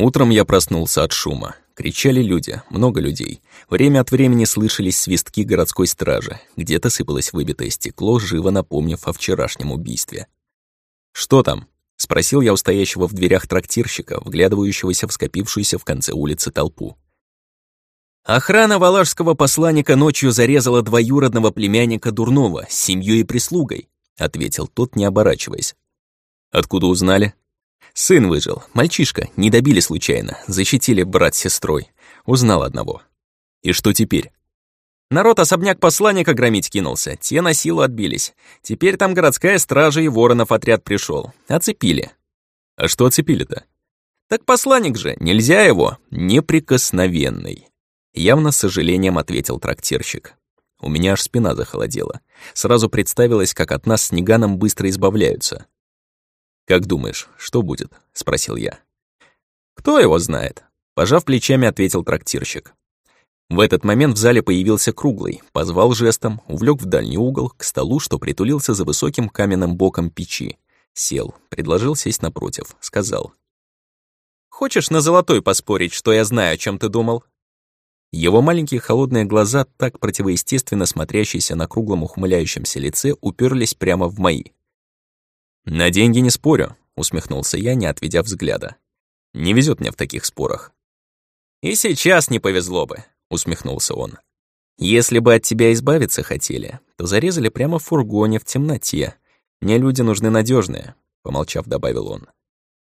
Утром я проснулся от шума. Кричали люди, много людей. Время от времени слышались свистки городской стражи. Где-то сыпалось выбитое стекло, живо напомнив о вчерашнем убийстве. «Что там?» — спросил я у стоящего в дверях трактирщика, вглядывающегося в скопившуюся в конце улицы толпу. Охрана валашского посланника ночью зарезала двоюродного племянника Дурнова с семьей и прислугой, ответил тот, не оборачиваясь. Откуда узнали? Сын выжил, мальчишка, не добили случайно, защитили брат с сестрой. Узнал одного. И что теперь? Народ особняк посланника громить кинулся, те на силу отбились. Теперь там городская стража и воронов отряд пришел. Оцепили. А что оцепили-то? Так посланник же, нельзя его, неприкосновенный. Явно с сожалением ответил трактирщик. У меня аж спина захолодела. Сразу представилось, как от нас с Неганом быстро избавляются. «Как думаешь, что будет?» — спросил я. «Кто его знает?» — пожав плечами, ответил трактирщик. В этот момент в зале появился круглый, позвал жестом, увлек в дальний угол, к столу, что притулился за высоким каменным боком печи. Сел, предложил сесть напротив, сказал. «Хочешь на золотой поспорить, что я знаю, о чем ты думал?» Его маленькие холодные глаза, так противоестественно смотрящиеся на круглом ухмыляющемся лице, уперлись прямо в мои. «На деньги не спорю», — усмехнулся я, не отведя взгляда. «Не везет мне в таких спорах». «И сейчас не повезло бы», — усмехнулся он. «Если бы от тебя избавиться хотели, то зарезали прямо в фургоне в темноте. Мне люди нужны надежные, помолчав, добавил он.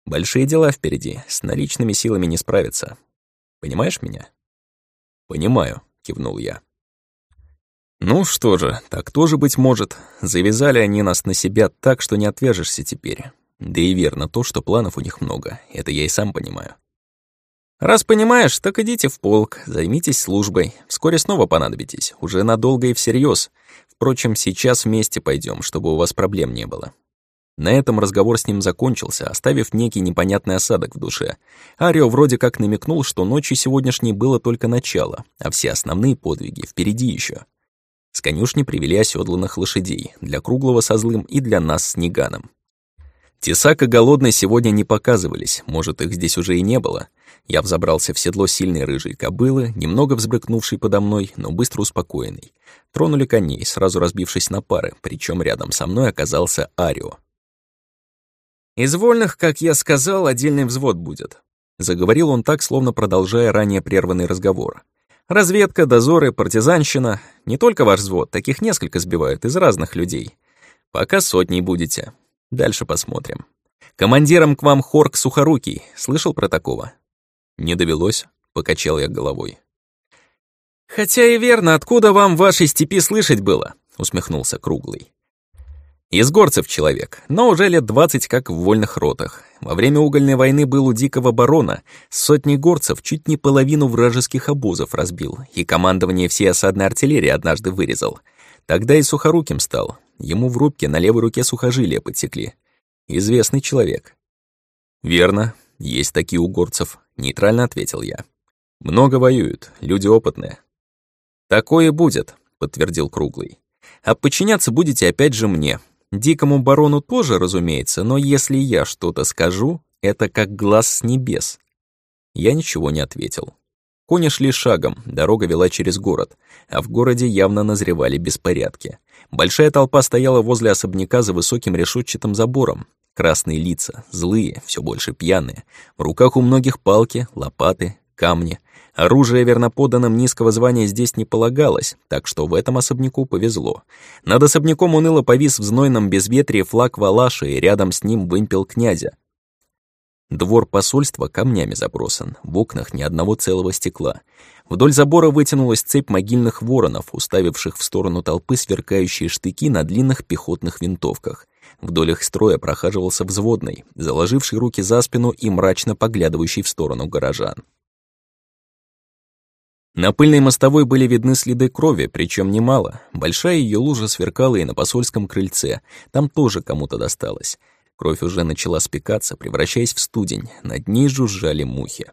«Большие дела впереди, с наличными силами не справиться. Понимаешь меня?» «Понимаю», — кивнул я. Ну что же, так тоже быть может. Завязали они нас на себя так, что не отвяжешься теперь. Да и верно то, что планов у них много. Это я и сам понимаю. Раз понимаешь, так идите в полк, займитесь службой. Вскоре снова понадобитесь, уже надолго и всерьез. Впрочем, сейчас вместе пойдем, чтобы у вас проблем не было. На этом разговор с ним закончился, оставив некий непонятный осадок в душе. Арио вроде как намекнул, что ночью сегодняшней было только начало, а все основные подвиги впереди еще. С конюшни привели оседланных лошадей, для Круглого со злым и для нас с Неганом. Тесак и Голодный сегодня не показывались, может, их здесь уже и не было. Я взобрался в седло сильной рыжей кобылы, немного взбрыкнувшей подо мной, но быстро успокоенный. Тронули коней, сразу разбившись на пары, причем рядом со мной оказался Арио. «Из вольных, как я сказал, отдельный взвод будет», — заговорил он так, словно продолжая ранее прерванный разговор. Разведка, дозоры, партизанщина. Не только ваш взвод, таких несколько сбивают из разных людей. Пока сотней будете. Дальше посмотрим. Командиром к вам Хорк Сухорукий. Слышал про такого? Не довелось, покачал я головой. Хотя и верно, откуда вам в вашей степи слышать было? Усмехнулся Круглый. Из горцев человек, но уже лет двадцать как в вольных ротах. Во время угольной войны был у дикого барона. Сотни горцев чуть не половину вражеских обозов разбил, и командование всей осадной артиллерии однажды вырезал. Тогда и сухоруким стал. Ему в рубке на левой руке сухожилия подсекли. Известный человек. «Верно, есть такие у горцев», — нейтрально ответил я. «Много воюют, люди опытные». «Такое будет», — подтвердил Круглый. «А подчиняться будете опять же мне, Дикому барону тоже, разумеется, но если я что-то скажу, это как глаз с небес. Я ничего не ответил. Кони шли шагом, дорога вела через город, а в городе явно назревали беспорядки. Большая толпа стояла возле особняка за высоким решетчатым забором. Красные лица, злые, все больше пьяные. В руках у многих палки, лопаты, камни. Оружие верноподанным низкого звания здесь не полагалось, так что в этом особняку повезло. Над особняком уныло повис в знойном безветрии флаг Валаши, и рядом с ним вымпел князя. Двор посольства камнями забросан, в окнах ни одного целого стекла. Вдоль забора вытянулась цепь могильных воронов, уставивших в сторону толпы сверкающие штыки на длинных пехотных винтовках. Вдоль их строя прохаживался взводный, заложивший руки за спину и мрачно поглядывающий в сторону горожан. На пыльной мостовой были видны следы крови, причем немало. Большая ее лужа сверкала и на посольском крыльце. Там тоже кому-то досталось. Кровь уже начала спекаться, превращаясь в студень. Над ней жужжали мухи.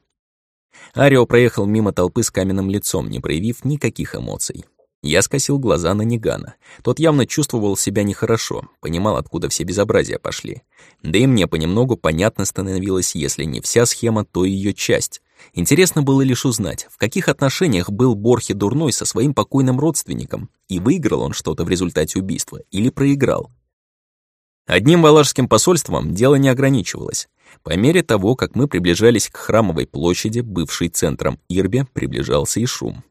Арио проехал мимо толпы с каменным лицом, не проявив никаких эмоций. Я скосил глаза на Нигана. Тот явно чувствовал себя нехорошо, понимал, откуда все безобразия пошли. Да и мне понемногу понятно становилось, если не вся схема, то ее часть. Интересно было лишь узнать, в каких отношениях был Борхе Дурной со своим покойным родственником, и выиграл он что-то в результате убийства или проиграл. Одним валашским посольством дело не ограничивалось. По мере того, как мы приближались к храмовой площади, бывшей центром Ирбе, приближался и шум.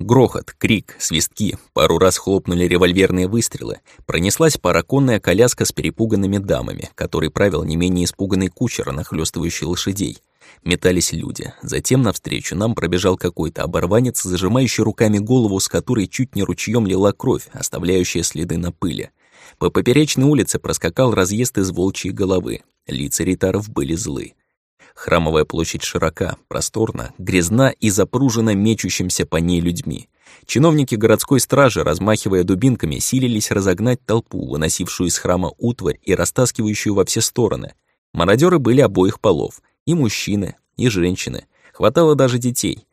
Грохот, крик, свистки, пару раз хлопнули револьверные выстрелы, пронеслась параконная коляска с перепуганными дамами, которой правил не менее испуганный кучер, нахлёстывающий лошадей. Метались люди. Затем навстречу нам пробежал какой-то оборванец, зажимающий руками голову, с которой чуть не ручьем лила кровь, оставляющая следы на пыли. По поперечной улице проскакал разъезд из волчьей головы. Лица ритаров были злы. Храмовая площадь широка, просторна, грязна и запружена мечущимся по ней людьми. Чиновники городской стражи, размахивая дубинками, силились разогнать толпу, выносившую из храма утварь и растаскивающую во все стороны. Мародеры были обоих полов, и мужчины, и женщины. Хватало даже детей.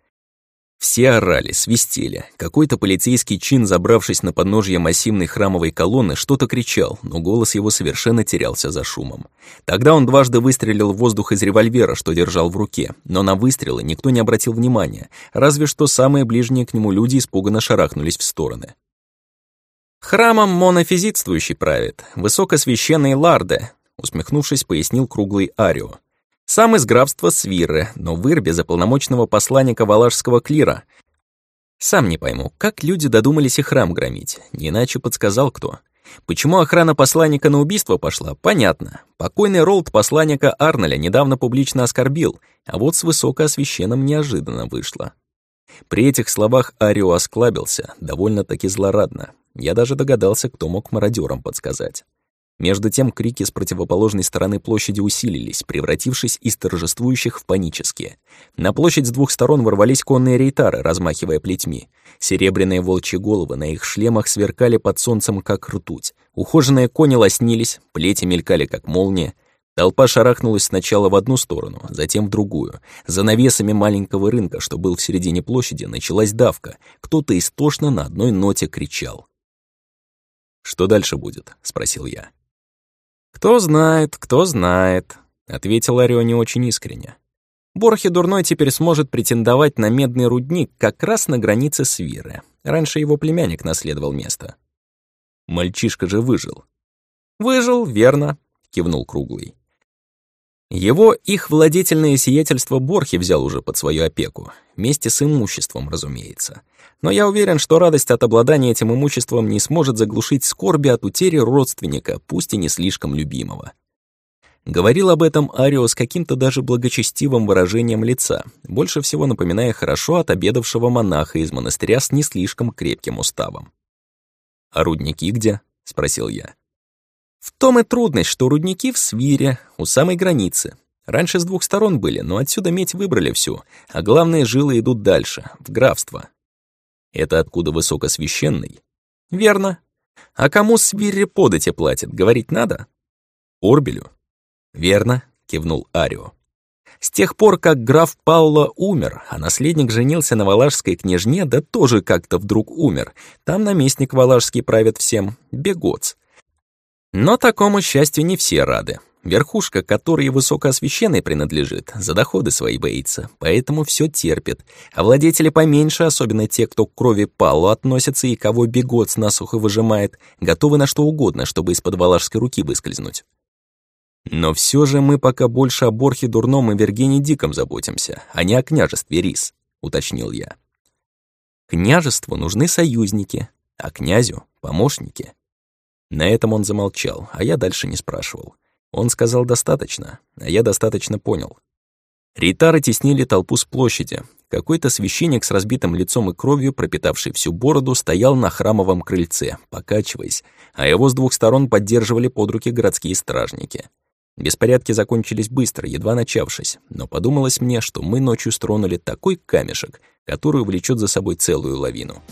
Все орали, свистели. Какой-то полицейский чин, забравшись на подножье массивной храмовой колонны, что-то кричал, но голос его совершенно терялся за шумом. Тогда он дважды выстрелил в воздух из револьвера, что держал в руке, но на выстрелы никто не обратил внимания, разве что самые ближние к нему люди испуганно шарахнулись в стороны. «Храмом монофизитствующий правит, высокосвященный Ларде», усмехнувшись, пояснил круглый Арио. Сам из графства Свиры, но в Ирбе за полномочного посланника валашского клира. Сам не пойму, как люди додумались и храм громить, не иначе подсказал кто. Почему охрана посланника на убийство пошла, понятно. Покойный Ролд посланника Арноля недавно публично оскорбил, а вот с высокоосвященным неожиданно вышло. При этих словах Арио осклабился, довольно-таки злорадно. Я даже догадался, кто мог мародерам подсказать. Между тем крики с противоположной стороны площади усилились, превратившись из торжествующих в панические. На площадь с двух сторон ворвались конные рейтары, размахивая плетьми. Серебряные волчьи головы на их шлемах сверкали под солнцем, как ртуть. Ухоженные кони лоснились, плети мелькали, как молния. Толпа шарахнулась сначала в одну сторону, затем в другую. За навесами маленького рынка, что был в середине площади, началась давка. Кто-то истошно на одной ноте кричал. «Что дальше будет?» — спросил я. «Кто знает, кто знает», — ответил Орио не очень искренне. Борхе Дурной теперь сможет претендовать на медный рудник как раз на границе Свиры. Раньше его племянник наследовал место. Мальчишка же выжил. «Выжил, верно», — кивнул Круглый. Его их владетельное сиятельство Борхи взял уже под свою опеку, вместе с имуществом, разумеется. Но я уверен, что радость от обладания этим имуществом не сможет заглушить скорби от утери родственника, пусть и не слишком любимого. Говорил об этом Арио с каким-то даже благочестивым выражением лица, больше всего напоминая хорошо отобедавшего монаха из монастыря с не слишком крепким уставом. «А рудники где?» — спросил я. В том и трудность, что рудники в Свире, у самой границы. Раньше с двух сторон были, но отсюда медь выбрали всю, а главные жилы идут дальше, в графство. Это откуда высокосвященный? Верно. А кому Свире подати платит, говорить надо? Орбелю? Верно, кивнул Арио. С тех пор, как граф Пауло умер, а наследник женился на валашской княжне, да тоже как-то вдруг умер. Там наместник валашский правит всем, бегоц. Но такому счастью не все рады. Верхушка, которой высокоосвященной принадлежит, за доходы свои боится, поэтому все терпит. А владетели поменьше, особенно те, кто к крови палу относятся и кого бегот с насухо выжимает, готовы на что угодно, чтобы из-под валашской руки выскользнуть. Но все же мы пока больше о Борхе Дурном и Вергене Диком заботимся, а не о княжестве Рис, уточнил я. Княжеству нужны союзники, а князю — помощники. На этом он замолчал, а я дальше не спрашивал. Он сказал достаточно, а я достаточно понял. Ритары теснили толпу с площади. Какой-то священник с разбитым лицом и кровью, пропитавший всю бороду, стоял на храмовом крыльце, покачиваясь, а его с двух сторон поддерживали под руки городские стражники. Беспорядки закончились быстро, едва начавшись, но подумалось мне, что мы ночью стронули такой камешек, который влечет за собой целую лавину.